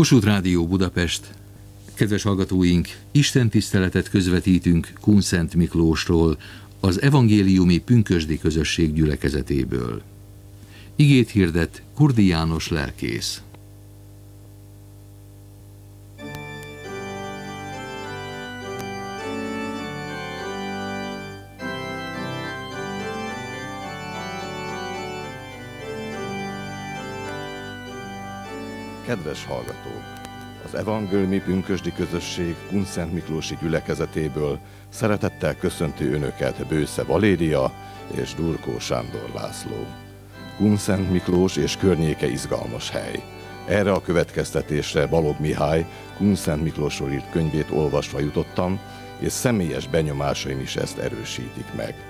Kossuth Rádió Budapest. Kedves hallgatóink, Isten tiszteletet közvetítünk Kunszent Miklósról, az evangéliumi pünkösdi közösség gyülekezetéből. Igét hirdet Kurdi János lelkész. Kedves hallgatók! Az Evangéliumi Pünkösdi Közösség Kunszent Miklósi gyülekezetéből szeretettel köszönti Önöket Bősze Valéria és Durkó Sándor László. Kunszent Miklós és környéke izgalmas hely. Erre a következtetésre Balog Mihály Kunszent Miklósról írt könyvét olvasva jutottam, és személyes benyomásaim is ezt erősítik meg.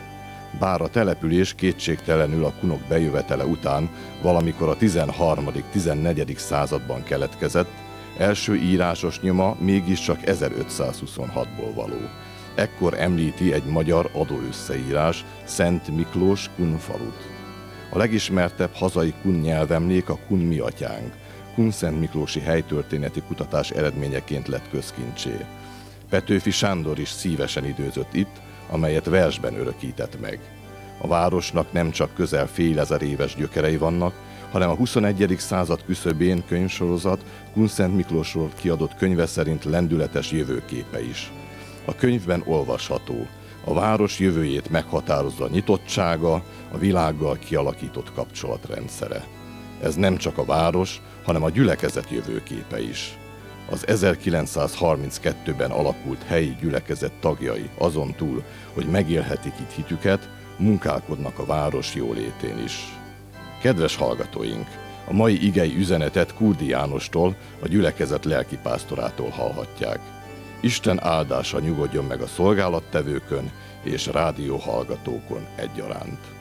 Bár a település kétségtelenül a kunok bejövetele után valamikor a 13.-14. században keletkezett, első írásos nyoma mégiscsak 1526-ból való. Ekkor említi egy magyar adóösszeírás Szent Miklós kunfalut. A legismertebb hazai kun nyelvemlék a kun mi atyánk, kun Szent Miklósi helytörténeti kutatás eredményeként lett közkincsé. Petőfi Sándor is szívesen időzött itt, amelyet versben örökített meg. A városnak nem csak közel fél ezer éves gyökerei vannak, hanem a 21. század küszöbén könyvsorozat Kunszent Miklósról kiadott könyve szerint lendületes jövőképe is. A könyvben olvasható, a város jövőjét meghatározza a nyitottsága, a világgal kialakított kapcsolatrendszere. Ez nem csak a város, hanem a gyülekezet jövőképe is az 1932-ben alakult helyi gyülekezet tagjai azon túl, hogy megélhetik itt hitüket, munkálkodnak a város jólétén is. Kedves hallgatóink! A mai igei üzenetet Kurdi Jánostól, a gyülekezet lelkipásztorától hallhatják. Isten áldása nyugodjon meg a szolgálattevőkön és rádióhallgatókon egyaránt.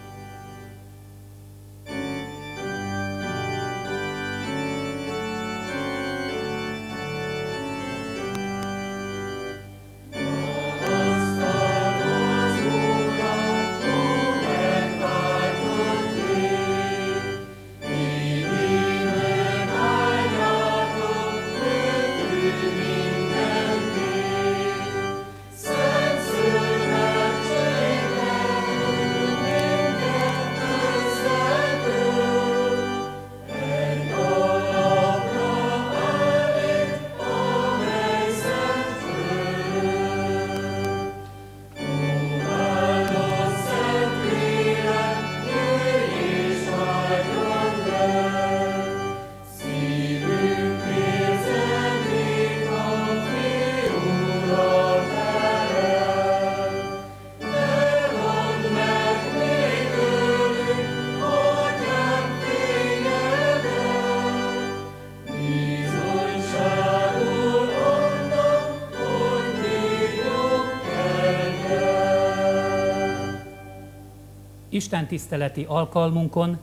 Isten tiszteleti alkalmunkon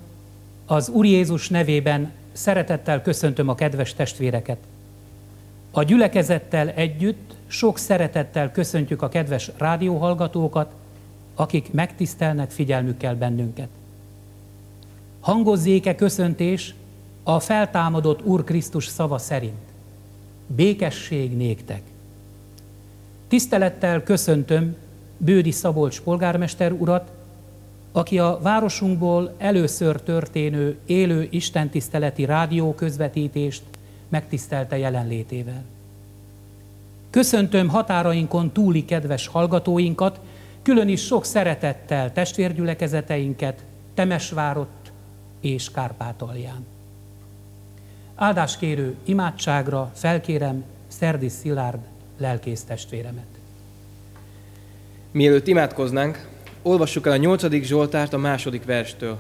az Úr Jézus nevében szeretettel köszöntöm a kedves testvéreket. A gyülekezettel együtt sok szeretettel köszöntjük a kedves rádióhallgatókat, akik megtisztelnek figyelmükkel bennünket. Hangozzéke köszöntés a feltámadott Úr Krisztus szava szerint. Békesség néktek. Tisztelettel köszöntöm Bődi Szabolcs polgármester urat, aki a városunkból először történő élő istentiszteleti rádió közvetítést megtisztelte jelenlétével. Köszöntöm határainkon túli kedves hallgatóinkat, külön is sok szeretettel testvérgyülekezeteinket Temesvárott és Kárpátalján. Áldáskérő imádságra felkérem Szerdi Szilárd lelkész testvéremet. Mielőtt imádkoznánk, olvassuk el a nyolcadik Zsoltárt a második verstől.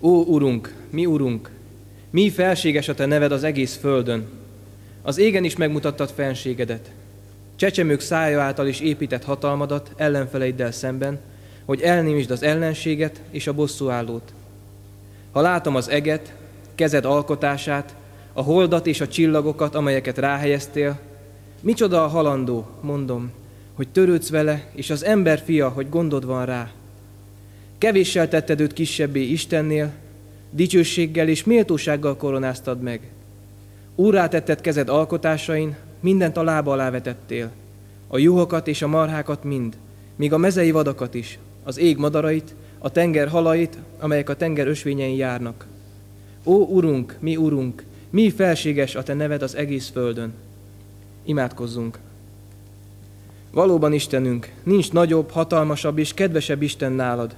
Ó, Urunk, mi Urunk, mi felséges a Te neved az egész földön. Az égen is megmutattad fenségedet. Csecsemők szája által is épített hatalmadat ellenfeleiddel szemben, hogy elnémítsd az ellenséget és a bosszúállót. Ha látom az eget, kezed alkotását, a holdat és a csillagokat, amelyeket ráhelyeztél, micsoda a halandó, mondom, hogy törődsz vele, és az ember fia, hogy gondod van rá. Kevéssel tetted őt kisebbé Istennél, dicsőséggel és méltósággal koronáztad meg. Úrrá tetted kezed alkotásain, mindent a lába alá vetettél. A juhokat és a marhákat mind, míg a mezei vadakat is, az ég madarait, a tenger halait, amelyek a tenger ösvényein járnak. Ó, Urunk, mi Urunk, mi felséges a Te neved az egész földön. Imádkozzunk. Valóban Istenünk, nincs nagyobb, hatalmasabb és kedvesebb Isten nálad.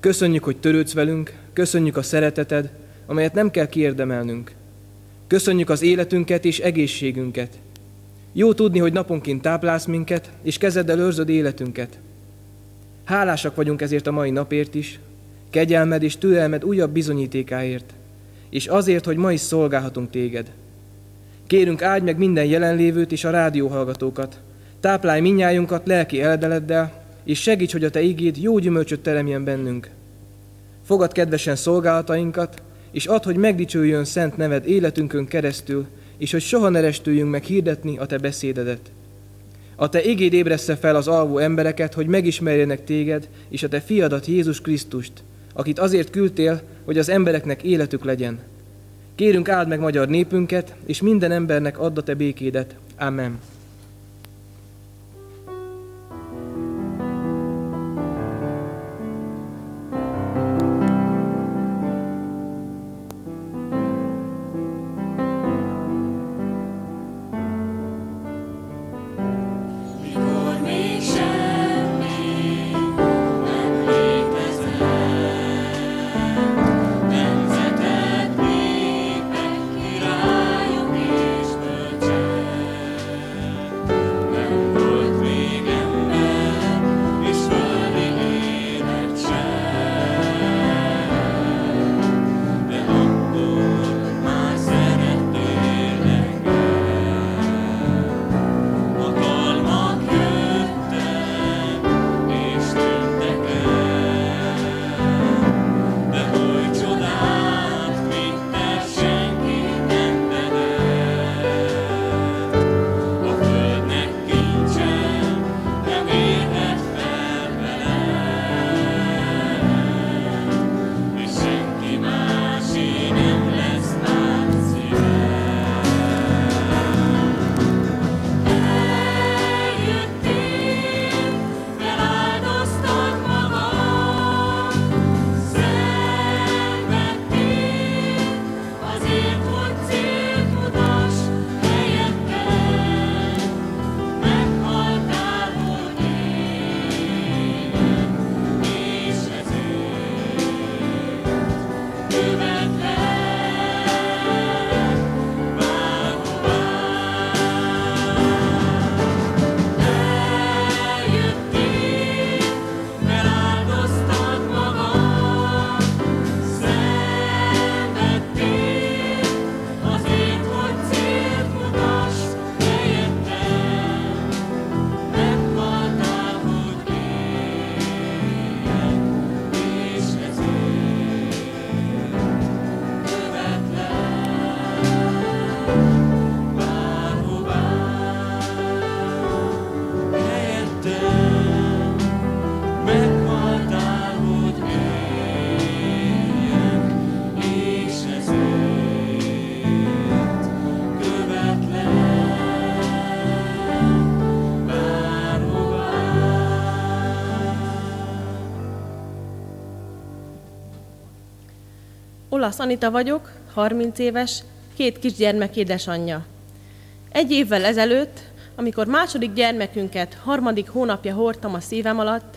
Köszönjük, hogy törődsz velünk, köszönjük a szereteted, amelyet nem kell kiérdemelnünk. Köszönjük az életünket és egészségünket. Jó tudni, hogy naponként táplálsz minket, és kezeddel őrzöd életünket. Hálásak vagyunk ezért a mai napért is, kegyelmed és türelmed újabb bizonyítékáért, és azért, hogy ma is szolgálhatunk téged. Kérünk áldj meg minden jelenlévőt és a rádióhallgatókat, táplálj minnyájunkat lelki eledeleddel, és segíts, hogy a Te igéd jó gyümölcsöt teremjen bennünk. Fogad kedvesen szolgálatainkat, és add, hogy megdicsőjön szent neved életünkön keresztül, és hogy soha ne restüljünk meg hirdetni a Te beszédedet. A Te igéd ébressze fel az alvó embereket, hogy megismerjenek Téged, és a Te fiadat Jézus Krisztust, akit azért küldtél, hogy az embereknek életük legyen. Kérünk áld meg magyar népünket, és minden embernek add a Te békédet. Amen. Olasz Anita vagyok, 30 éves, két kisgyermek édesanyja. Egy évvel ezelőtt, amikor második gyermekünket harmadik hónapja hordtam a szívem alatt,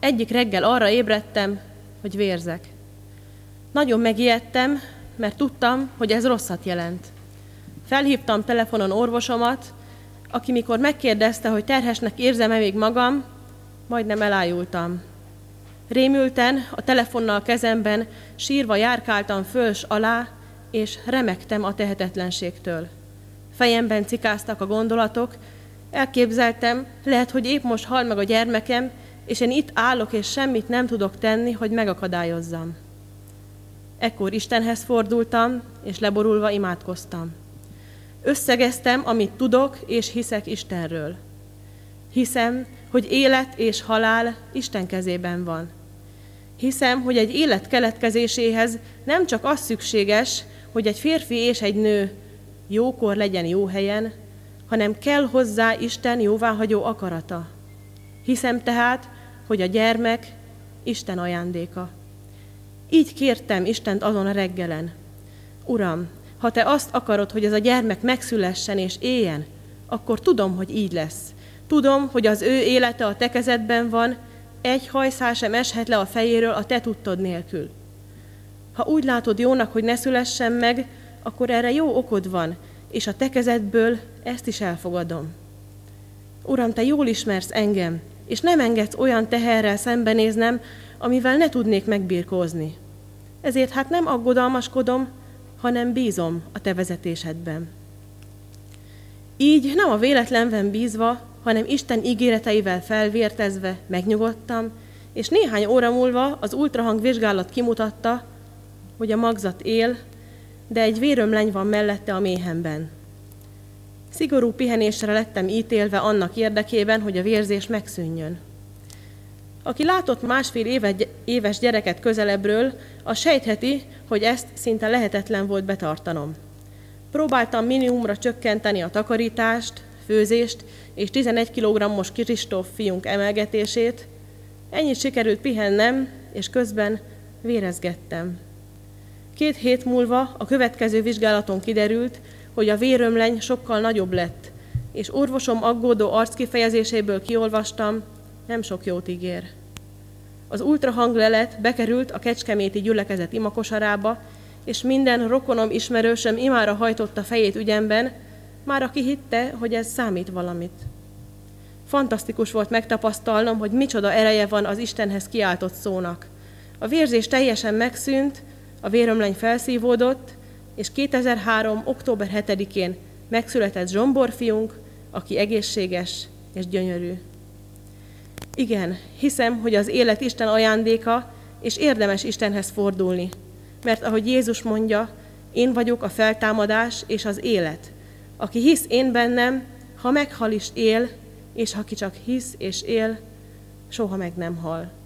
egyik reggel arra ébredtem, hogy vérzek. Nagyon megijedtem, mert tudtam, hogy ez rosszat jelent. Felhívtam telefonon orvosomat, aki mikor megkérdezte, hogy terhesnek érzem-e még magam, majdnem elájultam. Rémülten, a telefonnal kezemben, sírva járkáltam föls alá, és remektem a tehetetlenségtől. Fejemben cikáztak a gondolatok, elképzeltem, lehet, hogy épp most hal meg a gyermekem, és én itt állok, és semmit nem tudok tenni, hogy megakadályozzam. Ekkor Istenhez fordultam, és leborulva imádkoztam. Összegeztem, amit tudok, és hiszek Istenről. Hiszem, hogy élet és halál Isten kezében van. Hiszem, hogy egy élet keletkezéséhez nem csak az szükséges, hogy egy férfi és egy nő jókor legyen jó helyen, hanem kell hozzá Isten jóváhagyó akarata. Hiszem tehát, hogy a gyermek Isten ajándéka. Így kértem Istent azon a reggelen. Uram, ha te azt akarod, hogy ez a gyermek megszülessen és éljen, akkor tudom, hogy így lesz. Tudom, hogy az ő élete a te kezedben van, egy hajszál sem eshet le a fejéről a te tudtod nélkül. Ha úgy látod jónak, hogy ne szülessen meg, akkor erre jó okod van, és a te kezedből ezt is elfogadom. Uram, te jól ismersz engem, és nem engedsz olyan teherrel szembenéznem, amivel ne tudnék megbírkózni. Ezért hát nem aggodalmaskodom, hanem bízom a te vezetésedben. Így nem a véletlenben bízva, hanem Isten ígéreteivel felvértezve megnyugodtam, és néhány óra múlva az ultrahang vizsgálat kimutatta, hogy a magzat él, de egy vérömleny van mellette a méhemben. Szigorú pihenésre lettem ítélve annak érdekében, hogy a vérzés megszűnjön. Aki látott másfél éves gyereket közelebbről, a sejtheti, hogy ezt szinte lehetetlen volt betartanom. Próbáltam minimumra csökkenteni a takarítást, főzést és 11 kg-os Kristóf fiunk emelgetését. Ennyit sikerült pihennem, és közben vérezgettem. Két hét múlva a következő vizsgálaton kiderült, hogy a vérömleny sokkal nagyobb lett, és orvosom aggódó arckifejezéséből kiolvastam, nem sok jót ígér. Az ultrahanglelet bekerült a kecskeméti gyülekezet imakosarába, és minden rokonom ismerősöm imára hajtotta fejét ügyemben, már aki hitte, hogy ez számít valamit. Fantasztikus volt megtapasztalnom, hogy micsoda ereje van az Istenhez kiáltott szónak. A vérzés teljesen megszűnt, a vérömleny felszívódott, és 2003. október 7-én megszületett Zsombor fiunk, aki egészséges és gyönyörű. Igen, hiszem, hogy az élet Isten ajándéka, és érdemes Istenhez fordulni. Mert ahogy Jézus mondja, én vagyok a feltámadás és az élet. Aki hisz én bennem, ha meghal is él, és ha ki csak hisz és él, soha meg nem hal.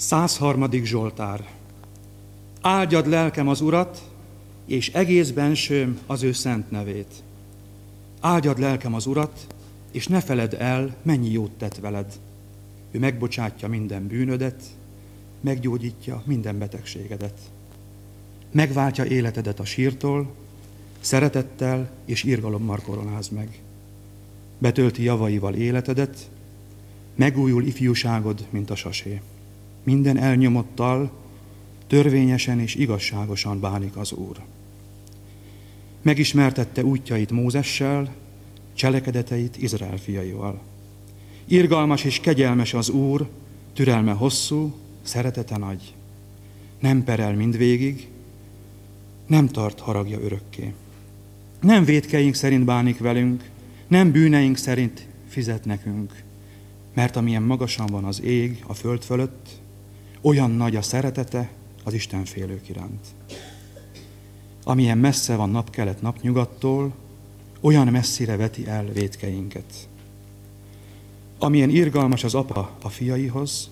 103. Zsoltár. Áldjad lelkem az Urat, és egész bensőm az ő szent nevét. Áldjad lelkem az Urat, és ne feled el, mennyi jót tett veled. Ő megbocsátja minden bűnödet, meggyógyítja minden betegségedet. Megváltja életedet a sírtól, szeretettel és irgalommal koronáz meg. Betölti javaival életedet, megújul ifjúságod, mint a sasé. Minden elnyomottal törvényesen és igazságosan bánik az Úr. Megismertette útjait Mózessel, cselekedeteit Izrael fiaival. Irgalmas és kegyelmes az Úr, türelme hosszú, szeretete nagy. Nem perel mindvégig, nem tart haragja örökké. Nem védkeink szerint bánik velünk, nem bűneink szerint fizet nekünk, mert amilyen magasan van az ég a föld fölött, olyan nagy a szeretete az Isten félők iránt. Amilyen messze van napkelet napnyugattól, olyan messzire veti el védkeinket. Amilyen irgalmas az apa a fiaihoz,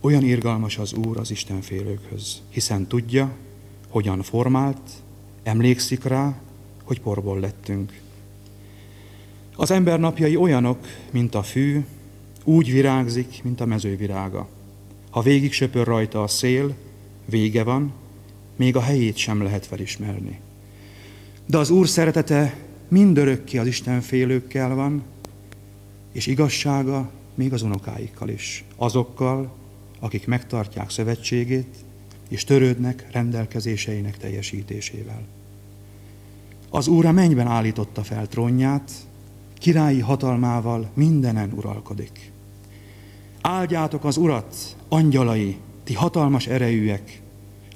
olyan irgalmas az Úr az Isten félőkhöz, hiszen tudja, hogyan formált, emlékszik rá, hogy porból lettünk. Az ember napjai olyanok, mint a fű, úgy virágzik, mint a mező virága. Ha végig söpör rajta a szél, vége van, még a helyét sem lehet felismerni. De az Úr szeretete mindörökké az Isten félőkkel van, és igazsága még az unokáikkal is, azokkal, akik megtartják szövetségét, és törődnek rendelkezéseinek teljesítésével. Az Úr a mennyben állította fel trónját, királyi hatalmával mindenen uralkodik. Áldjátok az Urat, angyalai, ti hatalmas erejűek,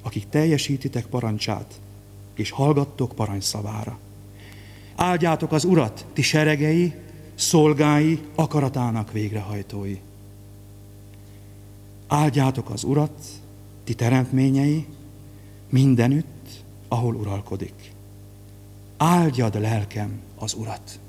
akik teljesítitek parancsát, és hallgattok parancsszavára. Áldjátok az Urat, ti seregei, szolgái, akaratának végrehajtói. Áldjátok az Urat, ti teremtményei, mindenütt, ahol uralkodik. Áldjad lelkem az Urat!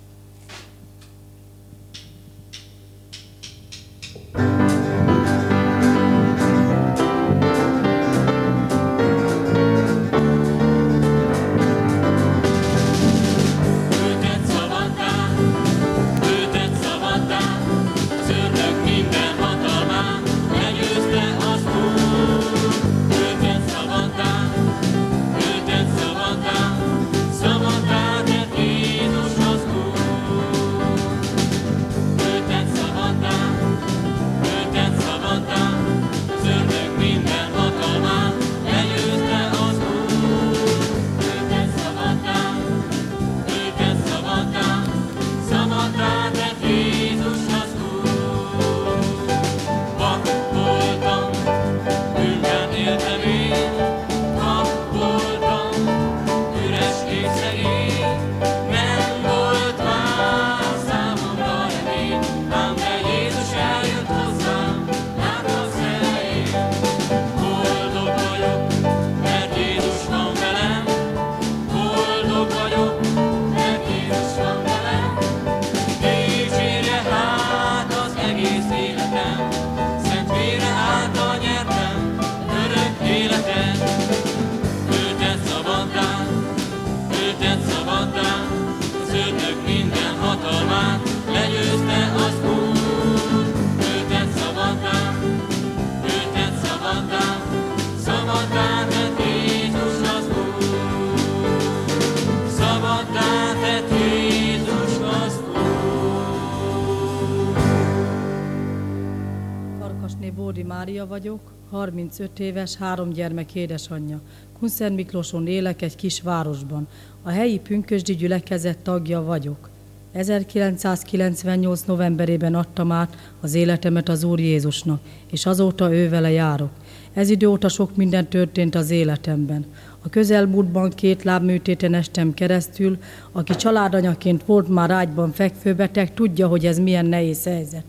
35 éves, három gyermek édesanyja. Kunszent Miklóson élek egy kis városban. A helyi pünkösdi gyülekezet tagja vagyok. 1998. novemberében adtam át az életemet az Úr Jézusnak, és azóta ő vele járok. Ez idő óta sok minden történt az életemben. A közelmúltban két lábműtéten estem keresztül, aki családanyaként volt már ágyban fekvőbeteg, tudja, hogy ez milyen nehéz helyzet.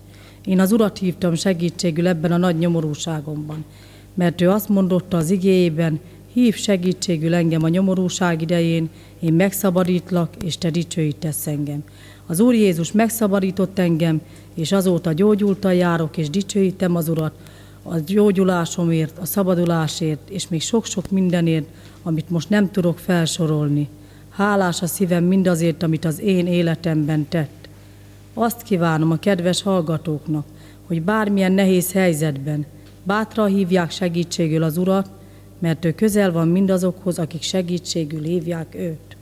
Én az Urat hívtam segítségül ebben a nagy nyomorúságomban, mert ő azt mondotta az igéjében, hív segítségül engem a nyomorúság idején, én megszabadítlak, és te dicsőítesz engem. Az Úr Jézus megszabadított engem, és azóta gyógyultan járok, és dicsőítem az Urat, a gyógyulásomért, a szabadulásért, és még sok-sok mindenért, amit most nem tudok felsorolni. Hálás a szívem mindazért, amit az én életemben tett. Azt kívánom a kedves hallgatóknak, hogy bármilyen nehéz helyzetben bátran hívják segítségül az Urat, mert ő közel van mindazokhoz, akik segítségül hívják őt.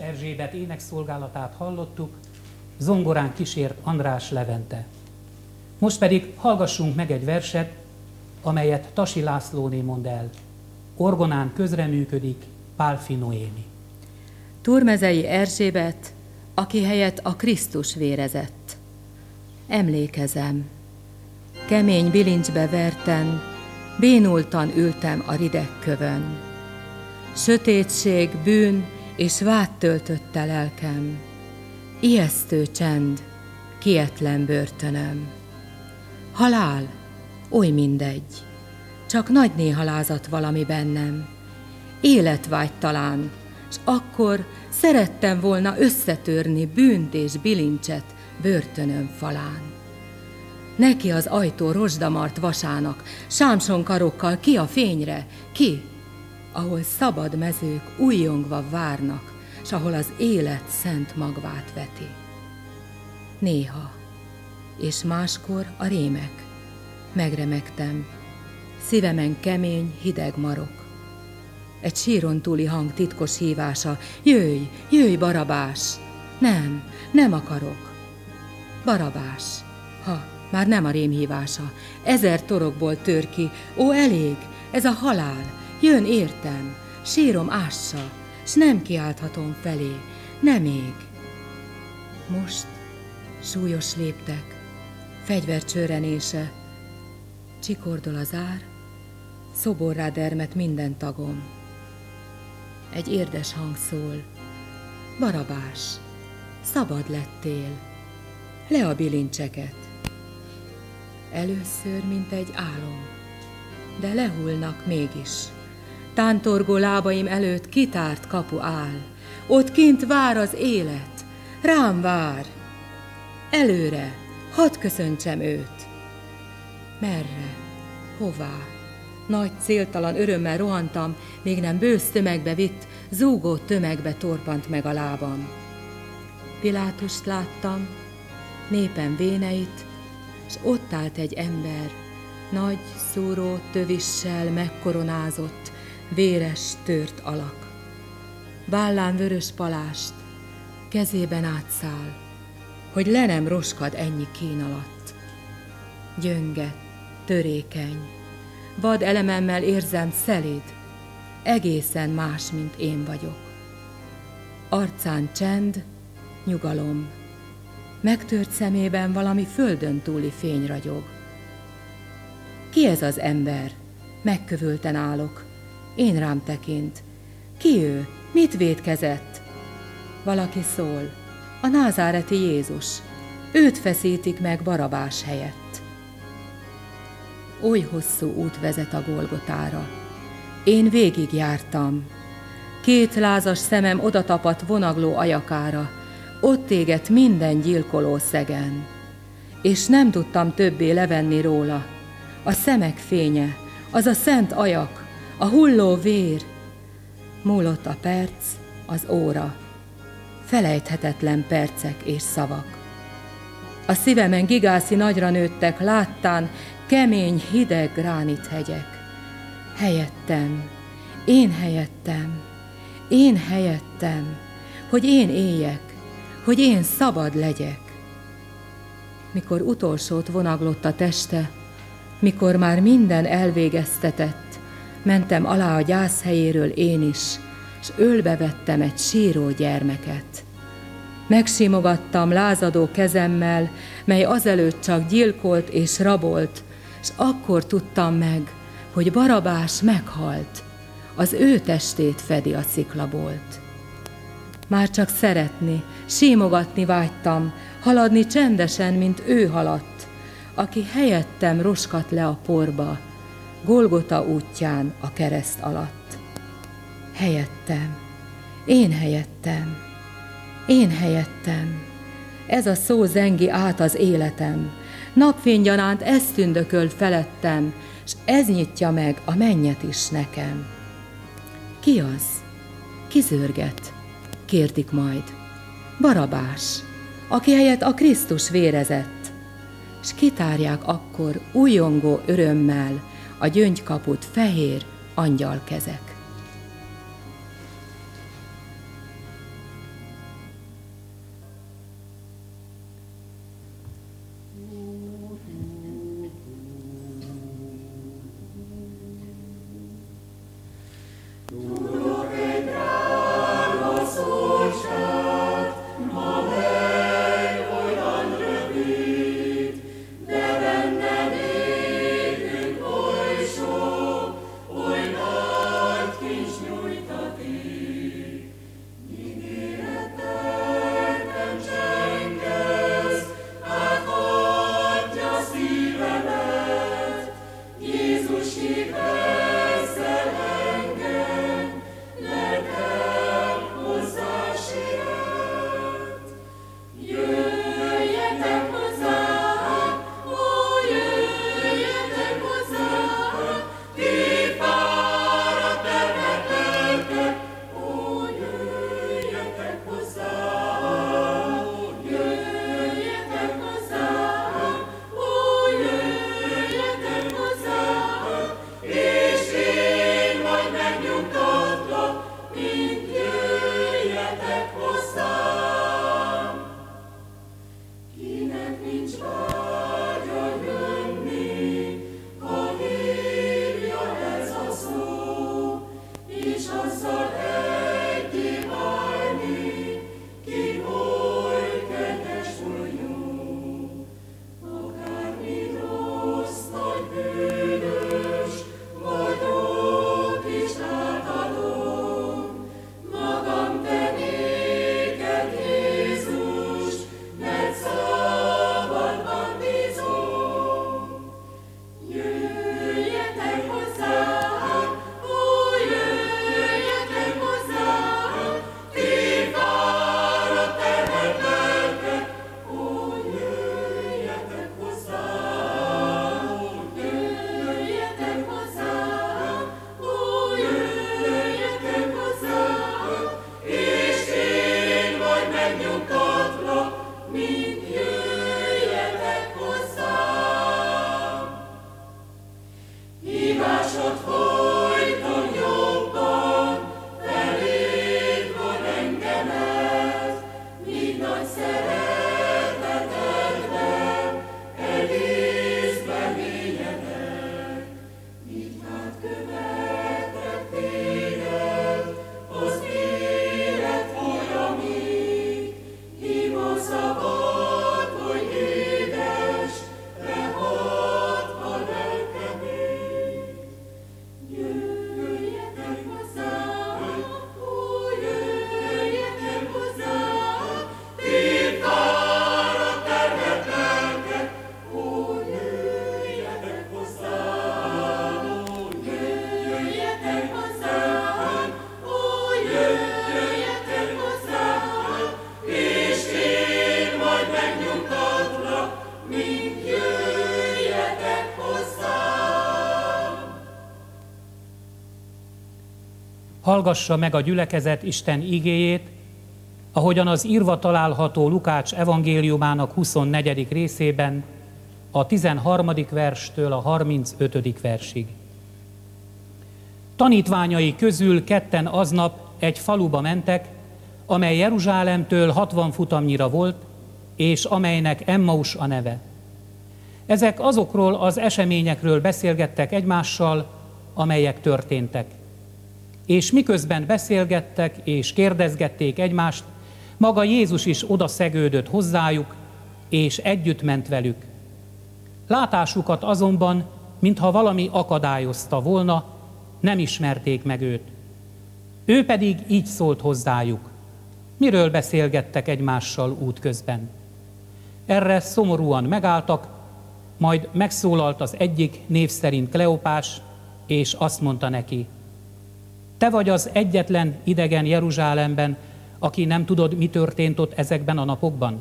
Erzsébet énekszolgálatát hallottuk, zongorán kísért András Levente. Most pedig hallgassunk meg egy verset, amelyet Tasi Lászlóné mond el. Orgonán közreműködik Pálfi Noémi. Turmezei Erzsébet, aki helyett a Krisztus vérezett. Emlékezem, kemény bilincsbe verten, bénultan ültem a rideg kövön. Sötétség, bűn és vád töltötte lelkem. Ijesztő csend, kietlen börtönöm. Halál, oly mindegy, csak nagy néhalázat valami bennem. Életvágy talán, s akkor szerettem volna összetörni bűnt és bilincset börtönöm falán. Neki az ajtó rozsdamart vasának, sámson karokkal ki a fényre, ki ahol szabad mezők újjongva várnak, s ahol az élet szent magvát veti. Néha, és máskor a rémek. Megremegtem, szívemen kemény, hideg marok. Egy síron túli hang titkos hívása, jöjj, jöjj, barabás! Nem, nem akarok. Barabás, ha, már nem a rémhívása, ezer torokból tör ki, ó, elég, ez a halál, Jön értem, sírom ássa, s nem kiálthatom felé, nem még. Most súlyos léptek, fegyver csörenése, csikordol az ár, szoborrá dermet minden tagom. Egy érdes hang szól, barabás, szabad lettél. Le a bilincseket. Először, mint egy álom, de lehullnak mégis. Tántorgó lábaim előtt kitárt kapu áll. Ott kint vár az élet, rám vár. Előre, hadd köszöntsem őt. Merre? Hová? Nagy céltalan örömmel rohantam, még nem bősz tömegbe vitt, zúgó tömegbe torpant meg a lábam. Pilátust láttam, népen véneit, és ott állt egy ember, nagy, szúró tövissel megkoronázott, véres, tört alak. Vállán vörös palást, kezében átszáll, hogy le nem roskad ennyi kín alatt. Gyönge, törékeny, vad elememmel érzem szelid, egészen más, mint én vagyok. Arcán csend, nyugalom, megtört szemében valami földön túli fény ragyog. Ki ez az ember? Megkövülten állok. Én rám tekint. Ki ő? Mit védkezett? Valaki szól. A názáreti Jézus. Őt feszítik meg Barabás helyett. Oly hosszú út vezet a Golgotára. Én végig jártam. Két lázas szemem odatapadt vonagló ajakára, ott égett minden gyilkoló szegen. És nem tudtam többé levenni róla. A szemek fénye, az a szent ajak, a hulló vér. Múlott a perc, az óra, felejthetetlen percek és szavak. A szívemen gigászi nagyra nőttek, láttán kemény, hideg gránit hegyek. Helyettem, én helyettem, én helyettem, hogy én éljek, hogy én szabad legyek. Mikor utolsót vonaglott a teste, mikor már minden elvégeztetett, mentem alá a gyász helyéről én is, és ölbe vettem egy síró gyermeket. Megsimogattam lázadó kezemmel, mely azelőtt csak gyilkolt és rabolt, és akkor tudtam meg, hogy Barabás meghalt, az ő testét fedi a sziklabolt. Már csak szeretni, símogatni vágytam, haladni csendesen, mint ő haladt, aki helyettem roskat le a porba, Golgota útján a kereszt alatt. Helyettem, én helyettem, én helyettem. Ez a szó zengi át az életem. Napfénygyanánt ez tündököl felettem, s ez nyitja meg a mennyet is nekem. Ki az? Ki zörget? Kérdik majd. Barabás, aki helyett a Krisztus vérezett, s kitárják akkor újongó örömmel a gyöngykaput fehér angyalkezek. Hallgassa meg a gyülekezet Isten igéjét, ahogyan az írva található Lukács evangéliumának 24. részében, a 13. verstől a 35. versig. Tanítványai közül ketten aznap egy faluba mentek, amely Jeruzsálemtől 60 futamnyira volt, és amelynek Emmaus a neve. Ezek azokról az eseményekről beszélgettek egymással, amelyek történtek. És miközben beszélgettek és kérdezgették egymást, maga Jézus is oda szegődött hozzájuk, és együtt ment velük. Látásukat azonban, mintha valami akadályozta volna, nem ismerték meg őt. Ő pedig így szólt hozzájuk. Miről beszélgettek egymással útközben? Erre szomorúan megálltak, majd megszólalt az egyik név szerint Kleopás, és azt mondta neki, te vagy az egyetlen idegen Jeruzsálemben, aki nem tudod, mi történt ott ezekben a napokban?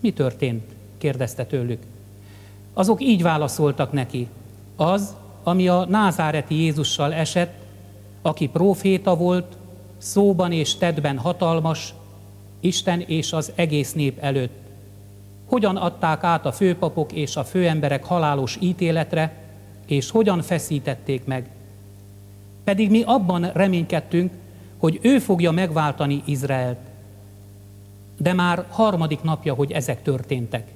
Mi történt? kérdezte tőlük. Azok így válaszoltak neki. Az, ami a názáreti Jézussal esett, aki próféta volt, szóban és tedben hatalmas, Isten és az egész nép előtt. Hogyan adták át a főpapok és a főemberek halálos ítéletre, és hogyan feszítették meg. Pedig mi abban reménykedtünk, hogy ő fogja megváltani Izraelt. De már harmadik napja, hogy ezek történtek.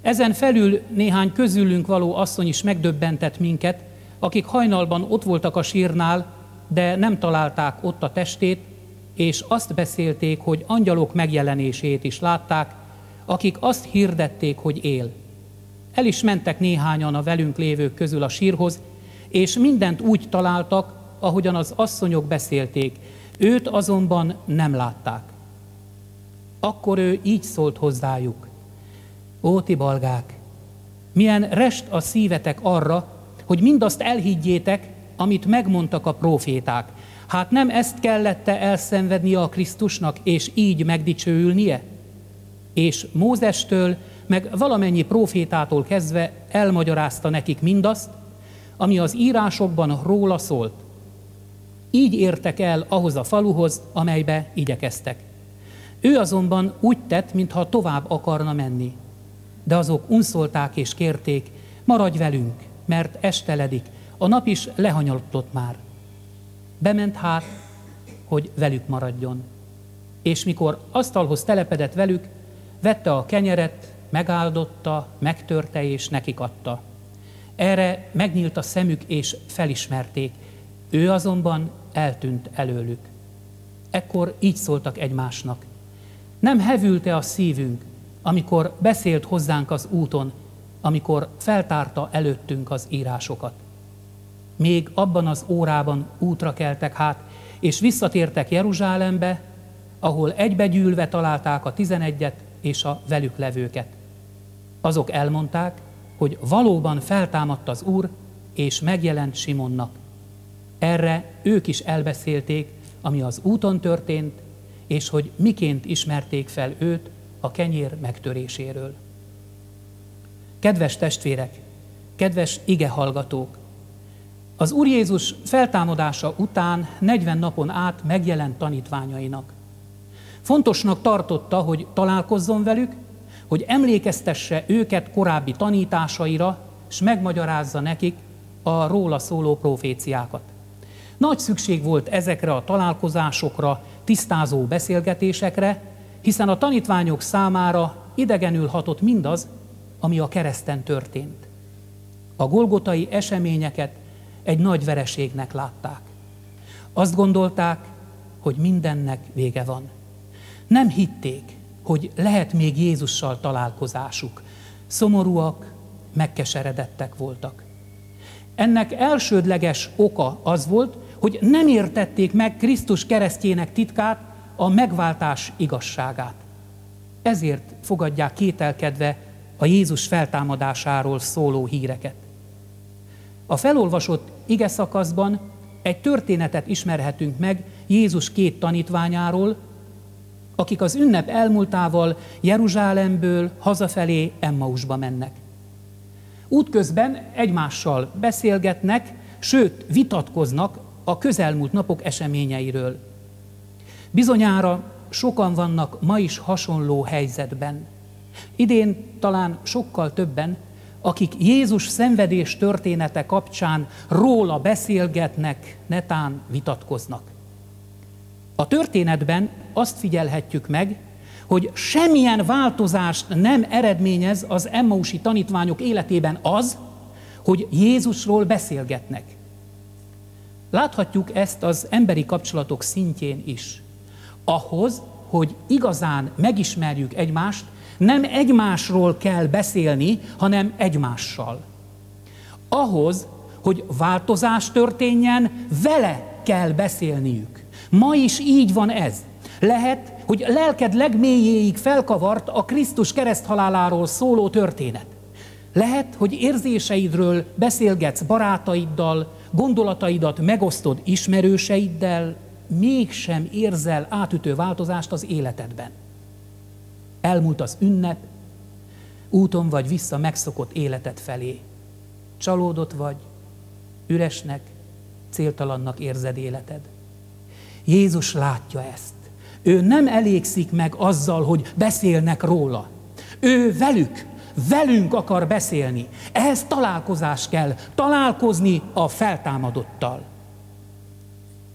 Ezen felül néhány közülünk való asszony is megdöbbentett minket, akik hajnalban ott voltak a sírnál, de nem találták ott a testét, és azt beszélték, hogy angyalok megjelenését is látták, akik azt hirdették, hogy él. El is mentek néhányan a velünk lévők közül a sírhoz, és mindent úgy találtak, ahogyan az asszonyok beszélték, őt azonban nem látták. Akkor ő így szólt hozzájuk. Ó, ti balgák, milyen rest a szívetek arra, hogy mindazt elhiggyétek, amit megmondtak a proféták. Hát nem ezt kellette elszenvednie a Krisztusnak, és így megdicsőülnie? És Mózestől, meg valamennyi profétától kezdve elmagyarázta nekik mindazt, ami az írásokban róla szólt. Így értek el ahhoz a faluhoz, amelybe igyekeztek. Ő azonban úgy tett, mintha tovább akarna menni. De azok unszolták és kérték, maradj velünk, mert esteledik, a nap is lehanyalott már. Bement hát, hogy velük maradjon. És mikor asztalhoz telepedett velük, vette a kenyeret, megáldotta, megtörte és nekik adta. Erre megnyílt a szemük, és felismerték. Ő azonban eltűnt előlük. Ekkor így szóltak egymásnak. Nem hevülte a szívünk, amikor beszélt hozzánk az úton, amikor feltárta előttünk az írásokat. Még abban az órában útra keltek hát, és visszatértek Jeruzsálembe, ahol egybegyűlve találták a tizenegyet és a velük levőket. Azok elmondták, hogy valóban feltámadt az Úr, és megjelent Simonnak. Erre ők is elbeszélték, ami az úton történt, és hogy miként ismerték fel őt a kenyér megtöréséről. Kedves testvérek, kedves ige hallgatók! Az Úr Jézus feltámadása után 40 napon át megjelent tanítványainak. Fontosnak tartotta, hogy találkozzon velük, hogy emlékeztesse őket korábbi tanításaira, és megmagyarázza nekik, a róla szóló proféciákat. Nagy szükség volt ezekre a találkozásokra, tisztázó beszélgetésekre, hiszen a tanítványok számára idegenül hatott mindaz, ami a kereszten történt. A golgotai eseményeket egy nagy vereségnek látták. Azt gondolták, hogy mindennek vége van. Nem hitték, hogy lehet még Jézussal találkozásuk. Szomorúak, megkeseredettek voltak. Ennek elsődleges oka az volt, hogy nem értették meg Krisztus keresztjének titkát, a megváltás igazságát. Ezért fogadják kételkedve a Jézus feltámadásáról szóló híreket. A felolvasott ige szakaszban egy történetet ismerhetünk meg Jézus két tanítványáról, akik az ünnep elmúltával Jeruzsálemből hazafelé Emmausba mennek. Útközben egymással beszélgetnek, sőt vitatkoznak a közelmúlt napok eseményeiről. Bizonyára sokan vannak ma is hasonló helyzetben. Idén talán sokkal többen, akik Jézus szenvedés története kapcsán róla beszélgetnek, netán vitatkoznak. A történetben azt figyelhetjük meg, hogy semmilyen változást nem eredményez az Emmausi tanítványok életében az, hogy Jézusról beszélgetnek. Láthatjuk ezt az emberi kapcsolatok szintjén is. Ahhoz, hogy igazán megismerjük egymást, nem egymásról kell beszélni, hanem egymással. Ahhoz, hogy változás történjen, vele kell beszélniük. Ma is így van ez. Lehet, hogy lelked legmélyéig felkavart a Krisztus kereszthaláláról szóló történet. Lehet, hogy érzéseidről beszélgetsz barátaiddal, gondolataidat megosztod ismerőseiddel, mégsem érzel átütő változást az életedben. Elmúlt az ünnep, úton vagy vissza megszokott életed felé. Csalódott vagy, üresnek, céltalannak érzed életed. Jézus látja ezt. Ő nem elégszik meg azzal, hogy beszélnek róla. Ő velük, velünk akar beszélni. Ehhez találkozás kell, találkozni a feltámadottal.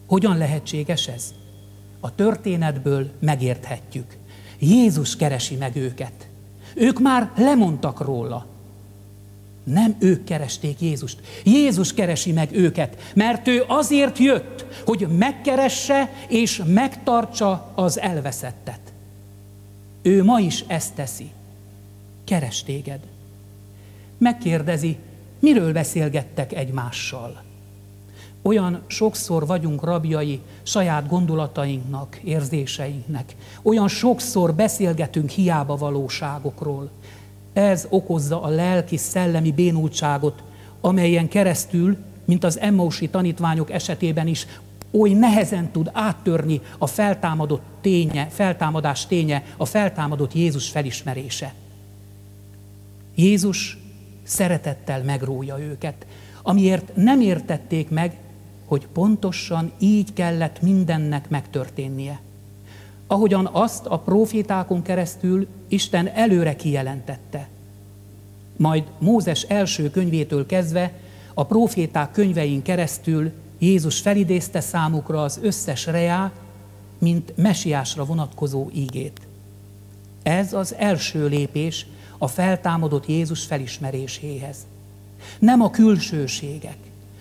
Hogyan lehetséges ez? A történetből megérthetjük. Jézus keresi meg őket. Ők már lemondtak róla. Nem ők keresték Jézust. Jézus keresi meg őket, mert ő azért jött, hogy megkeresse és megtartsa az elveszettet. Ő ma is ezt teszi. Keres téged. Megkérdezi, miről beszélgettek egymással. Olyan sokszor vagyunk rabjai saját gondolatainknak, érzéseinknek. Olyan sokszor beszélgetünk hiába valóságokról. Ez okozza a lelki, szellemi bénultságot, amelyen keresztül, mint az Emmausi tanítványok esetében is, oly nehezen tud áttörni a feltámadott ténye, feltámadás ténye, a feltámadott Jézus felismerése. Jézus szeretettel megrója őket, amiért nem értették meg, hogy pontosan így kellett mindennek megtörténnie. Ahogyan azt a profétákon keresztül Isten előre kijelentette. Majd Mózes első könyvétől kezdve a proféták könyvein keresztül Jézus felidézte számukra az összes reá, mint mesiásra vonatkozó ígét. Ez az első lépés a feltámadott Jézus felismeréséhez. Nem a külsőségek,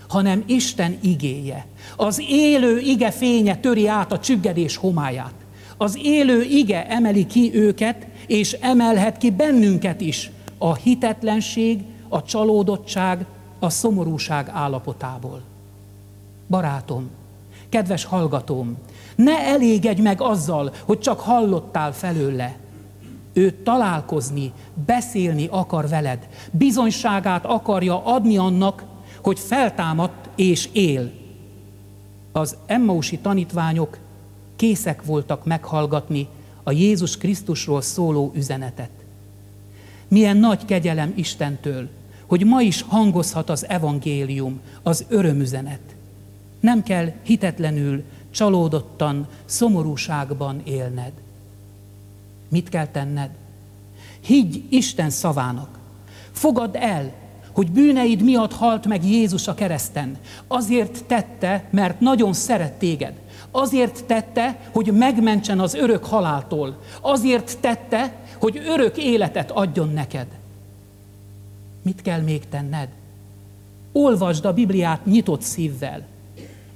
hanem Isten igéje. Az élő ige fénye töri át a csüggedés homályát. Az élő ige emeli ki őket, és emelhet ki bennünket is a hitetlenség, a csalódottság, a szomorúság állapotából. Barátom, kedves hallgatóm, ne elégedj meg azzal, hogy csak hallottál felőle. Ő találkozni, beszélni akar veled. Bizonyságát akarja adni annak, hogy feltámadt és él. Az Emmausi tanítványok készek voltak meghallgatni a Jézus Krisztusról szóló üzenetet. Milyen nagy kegyelem Istentől, hogy ma is hangozhat az evangélium, az örömüzenet. Nem kell hitetlenül, csalódottan, szomorúságban élned. Mit kell tenned? Higgy Isten szavának. Fogadd el, hogy bűneid miatt halt meg Jézus a kereszten. Azért tette, mert nagyon szeret téged. Azért tette, hogy megmentsen az örök haláltól. Azért tette, hogy örök életet adjon neked. Mit kell még tenned? Olvasd a Bibliát nyitott szívvel.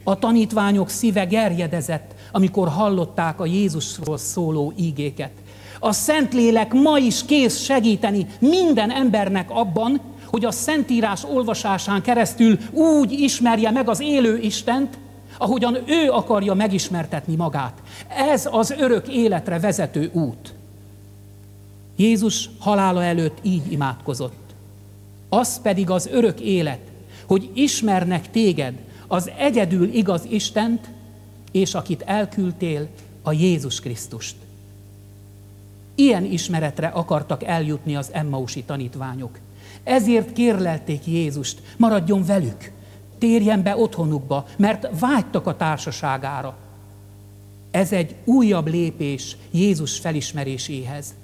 A tanítványok szíve gerjedezett, amikor hallották a Jézusról szóló ígéket. A Szentlélek ma is kész segíteni minden embernek abban, hogy a Szentírás olvasásán keresztül úgy ismerje meg az élő Istent, ahogyan ő akarja megismertetni magát. Ez az örök életre vezető út. Jézus halála előtt így imádkozott. Az pedig az örök élet, hogy ismernek téged, az egyedül igaz Istent, és akit elküldtél, a Jézus Krisztust. Ilyen ismeretre akartak eljutni az Emmausi tanítványok. Ezért kérlelték Jézust, maradjon velük, térjen be otthonukba, mert vágytak a társaságára. Ez egy újabb lépés Jézus felismeréséhez.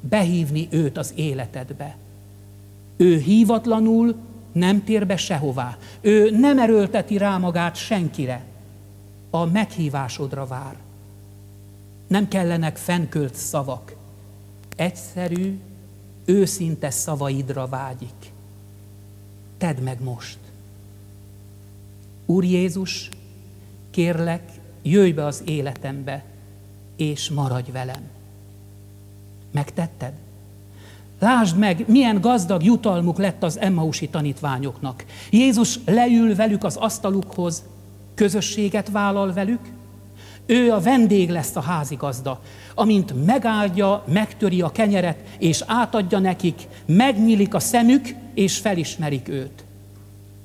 Behívni őt az életedbe. Ő hívatlanul nem tér be sehová. Ő nem erőlteti rá magát senkire. A meghívásodra vár. Nem kellenek fenkölt szavak. Egyszerű, őszinte szavaidra vágyik. Tedd meg most. Úr Jézus, kérlek, jöjj be az életembe, és maradj velem. Megtetted? Lásd meg, milyen gazdag jutalmuk lett az Emmausi tanítványoknak. Jézus leül velük az asztalukhoz, közösséget vállal velük, ő a vendég lesz a házigazda. Amint megáldja, megtöri a kenyeret, és átadja nekik, megnyílik a szemük, és felismerik őt.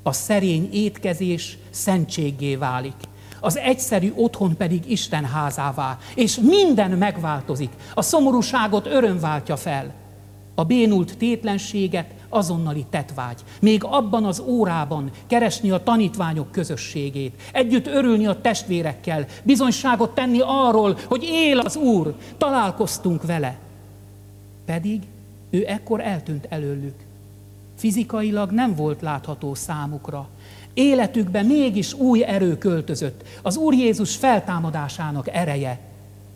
A szerény étkezés szentséggé válik. Az egyszerű otthon pedig Isten házává, és minden megváltozik. A szomorúságot öröm váltja fel a bénult tétlenséget azonnali tetvágy. Még abban az órában keresni a tanítványok közösségét, együtt örülni a testvérekkel, bizonyságot tenni arról, hogy él az Úr, találkoztunk vele. Pedig ő ekkor eltűnt előlük. Fizikailag nem volt látható számukra. Életükbe mégis új erő költözött, az Úr Jézus feltámadásának ereje,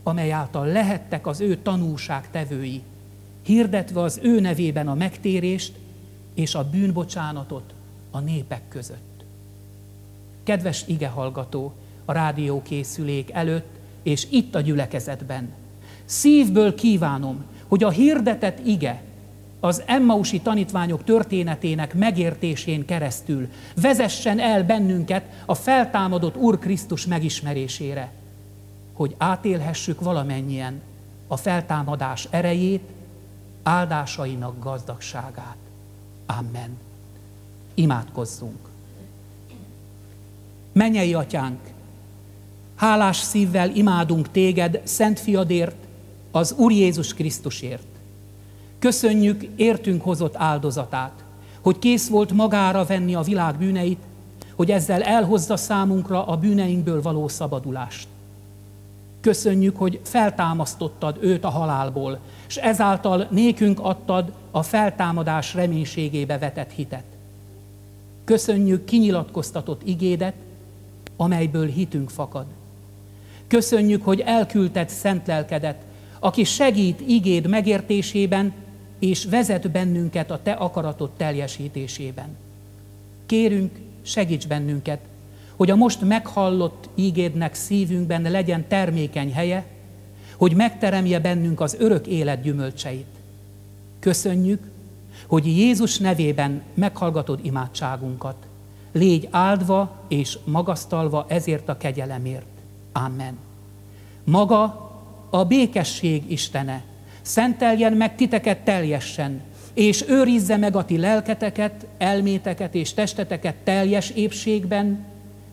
amely által lehettek az ő tanúság tevői hirdetve az ő nevében a megtérést és a bűnbocsánatot a népek között. Kedves igehallgató, a rádiókészülék előtt és itt a gyülekezetben. Szívből kívánom, hogy a hirdetett ige az Emmausi tanítványok történetének megértésén keresztül vezessen el bennünket a feltámadott Úr Krisztus megismerésére, hogy átélhessük valamennyien a feltámadás erejét, áldásainak gazdagságát. Amen. Imádkozzunk. Menyei atyánk, hálás szívvel imádunk téged, Szent Fiadért, az Úr Jézus Krisztusért. Köszönjük értünk hozott áldozatát, hogy kész volt magára venni a világ bűneit, hogy ezzel elhozza számunkra a bűneinkből való szabadulást. Köszönjük, hogy feltámasztottad őt a halálból, és ezáltal nékünk adtad a feltámadás reménységébe vetett hitet. Köszönjük kinyilatkoztatott igédet, amelyből hitünk fakad. Köszönjük, hogy elküldted szent lelkedet, aki segít igéd megértésében, és vezet bennünket a te akaratod teljesítésében. Kérünk, segíts bennünket, hogy a most meghallott ígédnek szívünkben legyen termékeny helye, hogy megteremje bennünk az örök élet gyümölcseit. Köszönjük, hogy Jézus nevében meghallgatod imádságunkat. Légy áldva és magasztalva ezért a kegyelemért. Amen. Maga a békesség Istene, szenteljen meg titeket teljesen, és őrizze meg a ti lelketeket, elméteket és testeteket teljes épségben,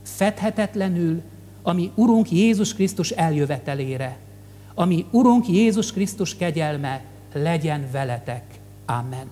fedhetetlenül, ami Urunk Jézus Krisztus eljövetelére. Ami Urunk Jézus Krisztus kegyelme legyen veletek. Amen.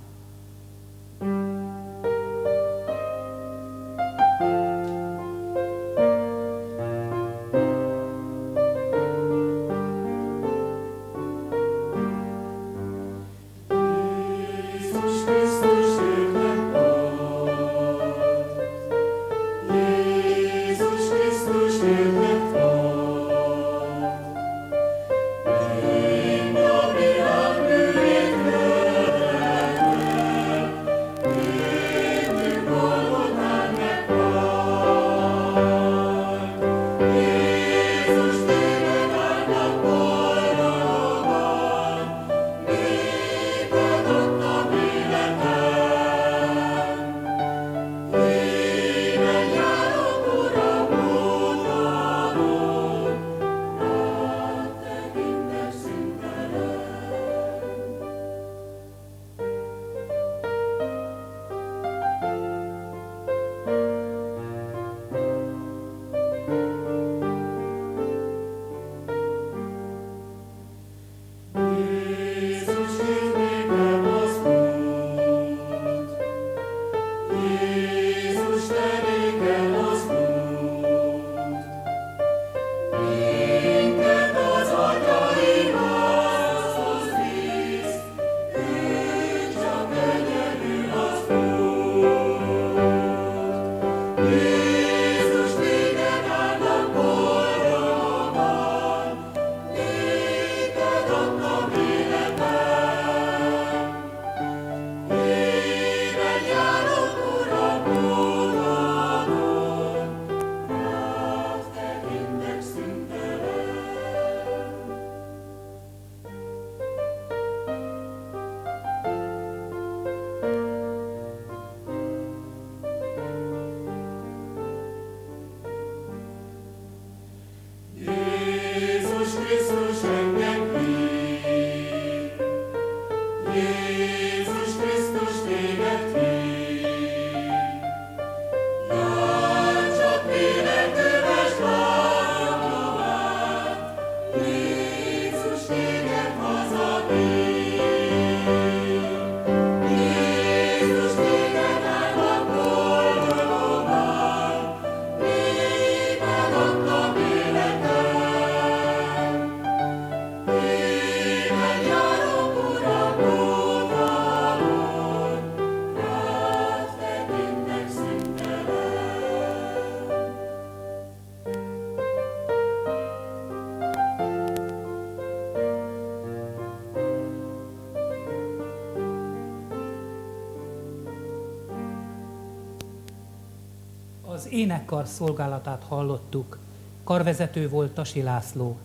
Énekkar szolgálatát hallottuk. Karvezető volt Tasi László.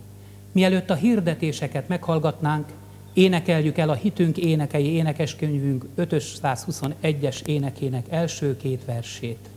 Mielőtt a hirdetéseket meghallgatnánk, énekeljük el a Hitünk énekei énekeskönyvünk 521-es énekének első két versét.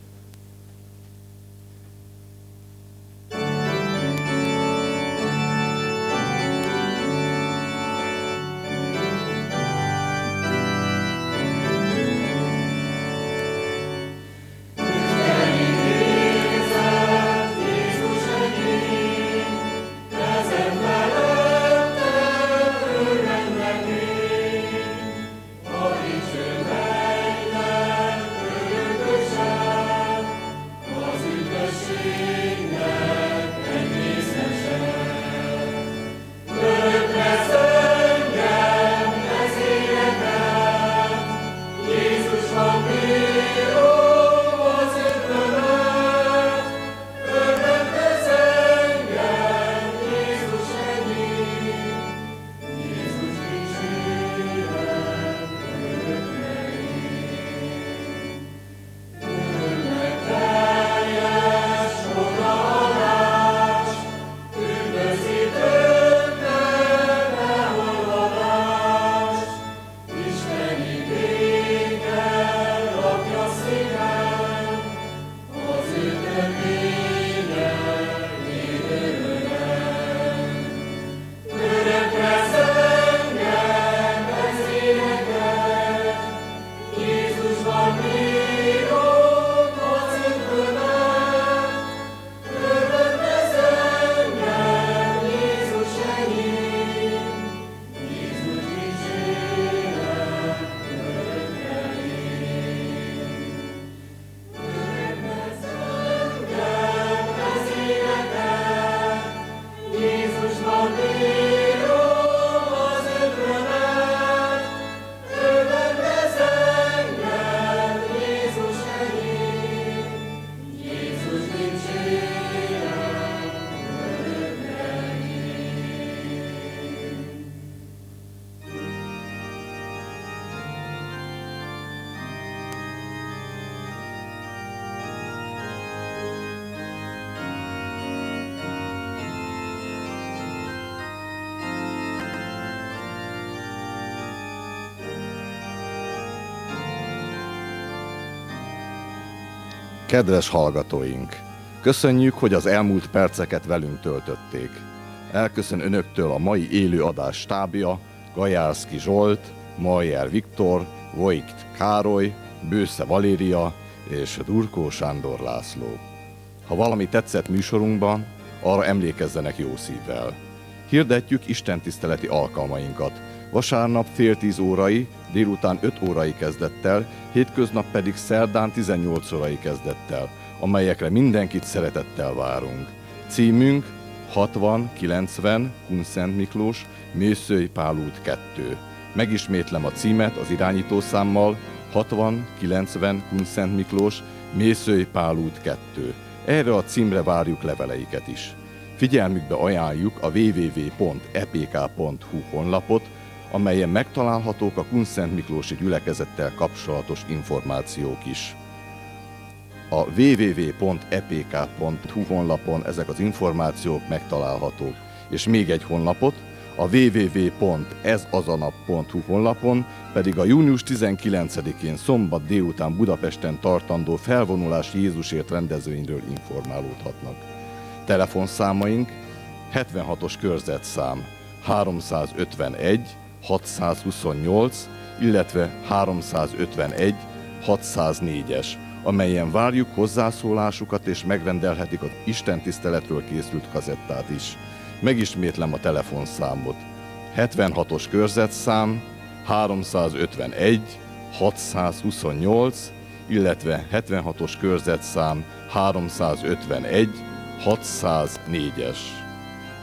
Kedves hallgatóink! Köszönjük, hogy az elmúlt perceket velünk töltötték. Elköszön önöktől a mai élő adás stábja, Gajárszki Zsolt, Majer Viktor, Vojkt Károly, Bősze Valéria és Durkó Sándor László. Ha valami tetszett műsorunkban, arra emlékezzenek jó szívvel. Hirdetjük Isten tiszteleti alkalmainkat. Vasárnap fél tíz órai, délután 5 órai kezdettel, hétköznap pedig szerdán 18 órai kezdettel, amelyekre mindenkit szeretettel várunk. Címünk 6090 Kunszent Miklós, Mészői Pál út 2. Megismétlem a címet az irányítószámmal 6090 Kunszent Miklós, Mészői Pál út 2. Erre a címre várjuk leveleiket is. Figyelmükbe ajánljuk a www.epk.hu honlapot, amelyen megtalálhatók a Kunszent Miklósi gyülekezettel kapcsolatos információk is. A www.epk.hu honlapon ezek az információk megtalálhatók. És még egy honlapot, a www.ezazanap.hu honlapon pedig a június 19-én szombat délután Budapesten tartandó felvonulás Jézusért rendezvényről informálódhatnak. Telefonszámaink 76-os körzetszám 351 628, illetve 351 604-es, amelyen várjuk hozzászólásukat és megrendelhetik az Isten tiszteletről készült kazettát is. Megismétlem a telefonszámot. 76-os körzetszám 351 628, illetve 76-os körzetszám 351 604-es.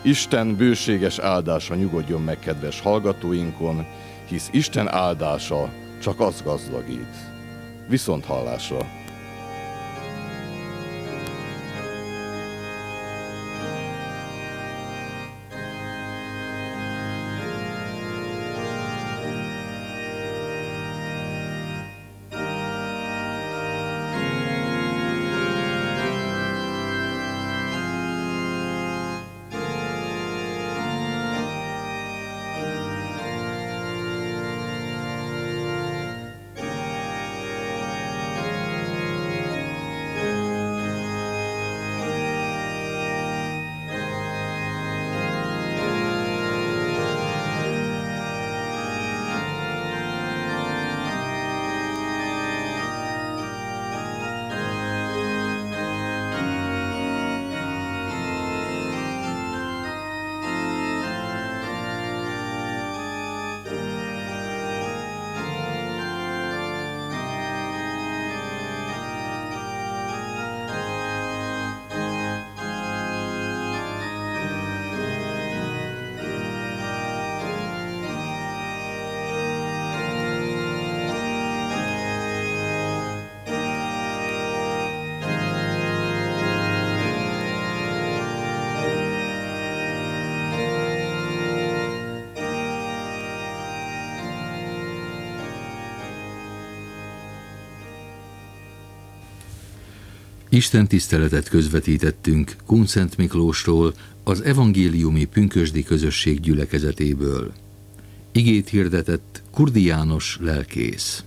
Isten bőséges áldása nyugodjon meg kedves hallgatóinkon, hisz Isten áldása csak az gazdagít. Viszont hallásra! Isten tiszteletet közvetítettünk Kunszent Miklóstól, az evangéliumi pünkösdi közösség gyülekezetéből. Igét hirdetett Kurdi János lelkész.